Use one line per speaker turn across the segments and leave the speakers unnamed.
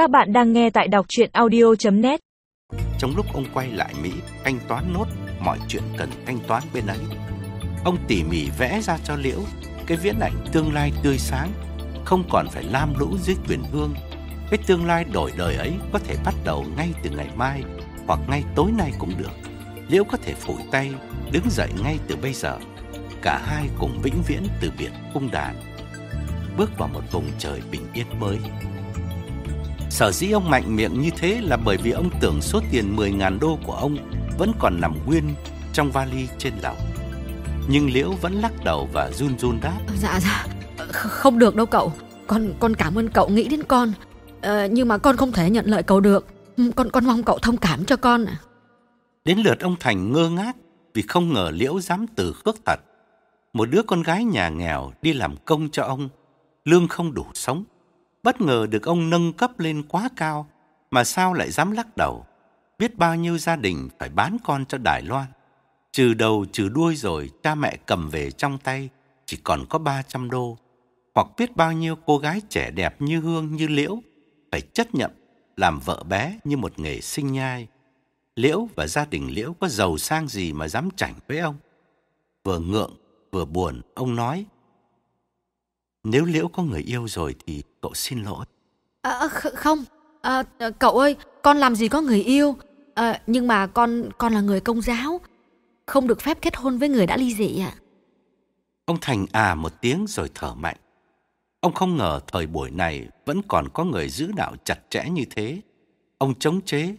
Các bạn đang nghe tại đọc chuyện audio.net
Trong lúc ông quay lại Mỹ anh toán nốt mọi chuyện cần thanh toán bên ấy, ông tỉ mỉ vẽ ra cho Liễu cái viễn ảnh tương lai tươi sáng, không còn phải lam lũ dưới quyền hương. Cái tương lai đổi đời ấy có thể bắt đầu ngay từ ngày mai hoặc ngay tối nay cũng được. Liễu có thể phủi tay, đứng dậy ngay từ bây giờ. Cả hai cùng vĩnh viễn từ biệt cung đàn, bước vào một vùng trời bình yên mới. Sở dĩ ông mạnh miệng như thế là bởi vì ông tưởng số tiền 10.000 đô của ông vẫn còn nằm nguyên trong vali trên lầu. Nhưng Liễu vẫn lắc đầu và run run đáp.
Dạ dạ Kh- Không được đâu cậu Con con cảm ơn cậu nghĩ đến con Ờ, Nhưng mà con không thể nhận lời cậu được Ừ, Con con mong cậu thông cảm cho con.
Đến lượt ông Thành ngơ ngác vì không ngờ Liễu dám từ khước thật. Một đứa con gái nhà nghèo đi làm công cho ông, lương không đủ sống. Bất ngờ được ông nâng cấp lên quá cao, mà sao lại dám lắc đầu. Biết bao nhiêu gia đình phải bán con cho Đài Loan. Trừ đầu trừ đuôi rồi cha mẹ cầm về trong tay chỉ còn có 300 đô. Hoặc biết bao nhiêu cô gái trẻ đẹp như Hương như Liễu phải chấp nhận làm vợ bé như một nghề sinh nhai. Liễu và gia đình Liễu có giàu sang gì mà dám chảnh với ông. Vừa ngượng, vừa buồn, ông nói. Nếu Liễu có người yêu rồi thì cậu xin lỗi.
À, kh- không à, à, Cậu ơi Con làm gì có người yêu à, Nhưng mà con con là người công giáo Không được phép kết hôn với người đã ly dị ạ
Ông Thành à một tiếng rồi thở mạnh. Ông không ngờ thời buổi này vẫn còn có người giữ đạo chặt chẽ như thế. Ông chống chế.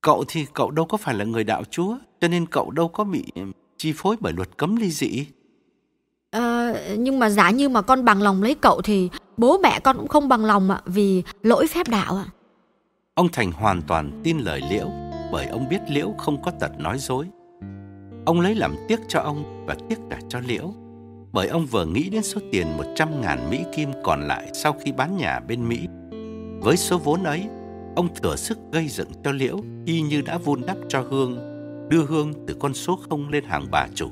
Cậu thì cậu đâu có phải là người đạo chúa, cho nên cậu đâu có bị chi phối bởi luật cấm ly dị.
Nhưng mà giả như mà con bằng lòng lấy cậu Thì bố mẹ con cũng không bằng lòng ạ Vì lỗi phép đạo ạ
Ông Thành hoàn toàn tin lời Liễu bởi ông biết Liễu không có tật nói dối. Ông lấy làm tiếc cho ông và tiếc cả cho Liễu bởi ông vừa nghĩ đến số tiền 100 ngàn Mỹ Kim còn lại sau khi bán nhà bên Mỹ. Với số vốn ấy, ông thừa sức gây dựng cho Liễu y như đã vun đắp cho Hương, đưa Hương từ con số không lên hàng bà chủ.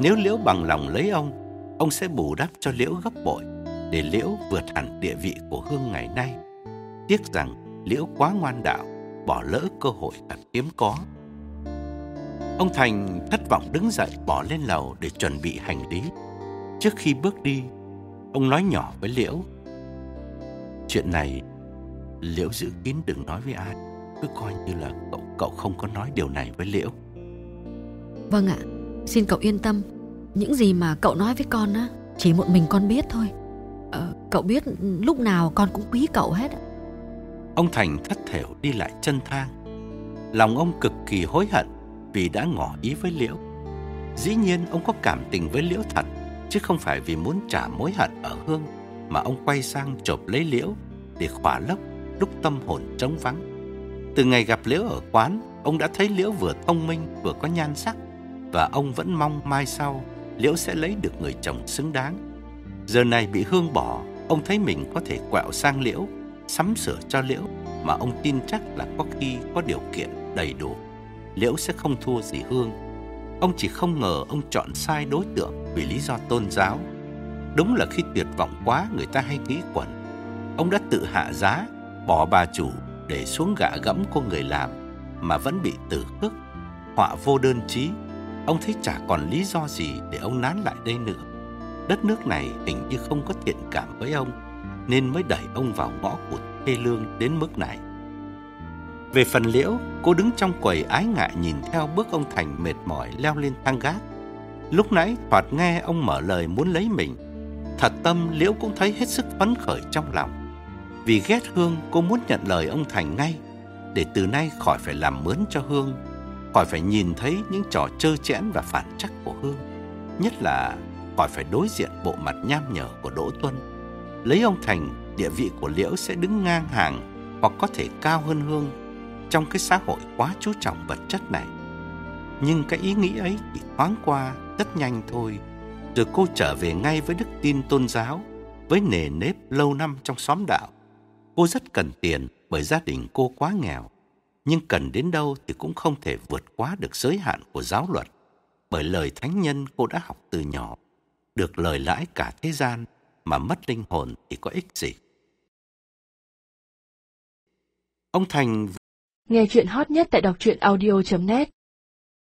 Nếu Liễu bằng lòng lấy ông, ông sẽ bù đắp cho Liễu gấp bội để Liễu vượt hẳn địa vị của Hương ngày nay. Tiếc rằng Liễu quá ngoan đạo, bỏ lỡ cơ hội thật hiếm có. Ông Thành thất vọng đứng dậy bỏ lên lầu để chuẩn bị hành lý. Trước khi bước đi, ông nói nhỏ với Liễu. Chuyện này, Liễu giữ kín đừng nói với ai. Cứ coi như là cậu cậu không có nói điều này với Liễu.
Vâng ạ, xin cậu yên tâm. Những gì mà cậu nói với con á, chỉ một mình con biết thôi. Ờ, cậu biết lúc nào con cũng quý cậu hết.
Ông Thành thất thểu đi lại chân thang. Lòng ông cực kỳ hối hận vì đã ngỏ ý với Liễu. Dĩ nhiên ông có cảm tình với Liễu thật, chứ không phải vì muốn trả mối hận ở Hương mà ông quay sang chộp lấy Liễu để khỏa lấp lúc tâm hồn trống vắng. Từ ngày gặp Liễu ở quán, ông đã thấy Liễu vừa thông minh vừa có nhan sắc và ông vẫn mong mai sau Liễu sẽ lấy được người chồng xứng đáng. Giờ này bị Hương bỏ, ông thấy mình có thể quẹo sang Liễu, sắm sửa cho Liễu mà ông tin chắc là có khi có điều kiện đầy đủ. Liễu sẽ không thua gì Hương. Ông chỉ không ngờ ông chọn sai đối tượng vì lý do tôn giáo. Đúng là khi tuyệt vọng quá người ta hay nghĩ quẩn. Ông đã tự hạ giá, bỏ bà chủ để xuống gạ gẫm cô người làm mà vẫn bị tử khước. Họa vô đơn chí, ông thấy chả còn lý do gì để ông nán lại đây nữa. Đất nước này hình như không có thiện cảm với ông nên mới đẩy ông vào ngõ cụt thê lương đến mức này. Về phần liễu, cô đứng trong quầy ái ngại nhìn theo bước ông Thành mệt mỏi leo lên thang gác. Lúc nãy thoạt nghe ông mở lời muốn lấy mình. Thật tâm liễu cũng thấy hết sức phấn khởi trong lòng. Vì ghét Hương, cô muốn nhận lời ông Thành ngay, để từ nay khỏi phải làm mướn cho Hương, khỏi phải nhìn thấy những trò trơ chẽn và phản trắc của Hương. Nhất là khỏi phải đối diện bộ mặt nham nhở của Đỗ Tuân. Lấy ông Thành, địa vị của Liễu sẽ đứng ngang hàng hoặc có thể cao hơn Hương trong cái xã hội quá chú trọng vật chất này. Nhưng cái ý nghĩ ấy chỉ thoáng qua rất nhanh thôi, rồi cô trở về ngay với đức tin tôn giáo, với nề nếp lâu năm trong xóm đạo. Cô rất cần tiền bởi gia đình cô quá nghèo, nhưng cần đến đâu thì cũng không thể vượt quá được giới hạn của giáo luật, bởi lời thánh nhân cô đã học từ nhỏ, được lời lãi cả thế gian mà mất linh hồn thì có ích gì. Ông Thành
Nghe chuyện hot nhất tại đọc truyện audio.net